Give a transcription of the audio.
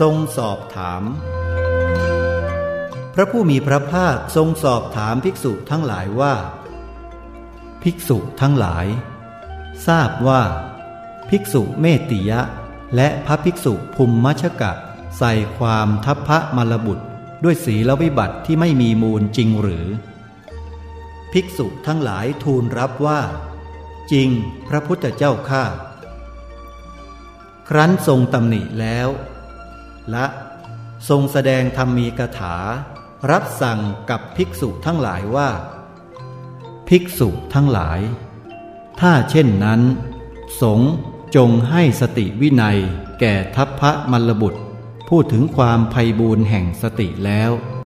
ทรงสอบถาม พระผู้มีพระภาคทรงสอบถามภิกษุทั้งหลายว่า ภิกษุทั้งหลาย ทราบว่า ภิกษุเมติยะ และพระภิกษุภูมิมัชกะ ใส่ความทัพพระมลบุตรด้วยศีลวิบัติที่ไม่มีมูลจริงหรือ ภิกษุทั้งหลายทูลรับว่า จริงพระพุทธเจ้าข้าครั้นทรงตำหนิแล้ว และทรงแสดงธรรมีกถา รับสั่งกับภิกษุทั้งหลายว่า ภิกษุทั้งหลาย ถ้าเช่นนั้น สงจงให้สติวินัยแก่ทัพพระมลบุตร พูดถึงความภัยบูรแห่งสติแล้ว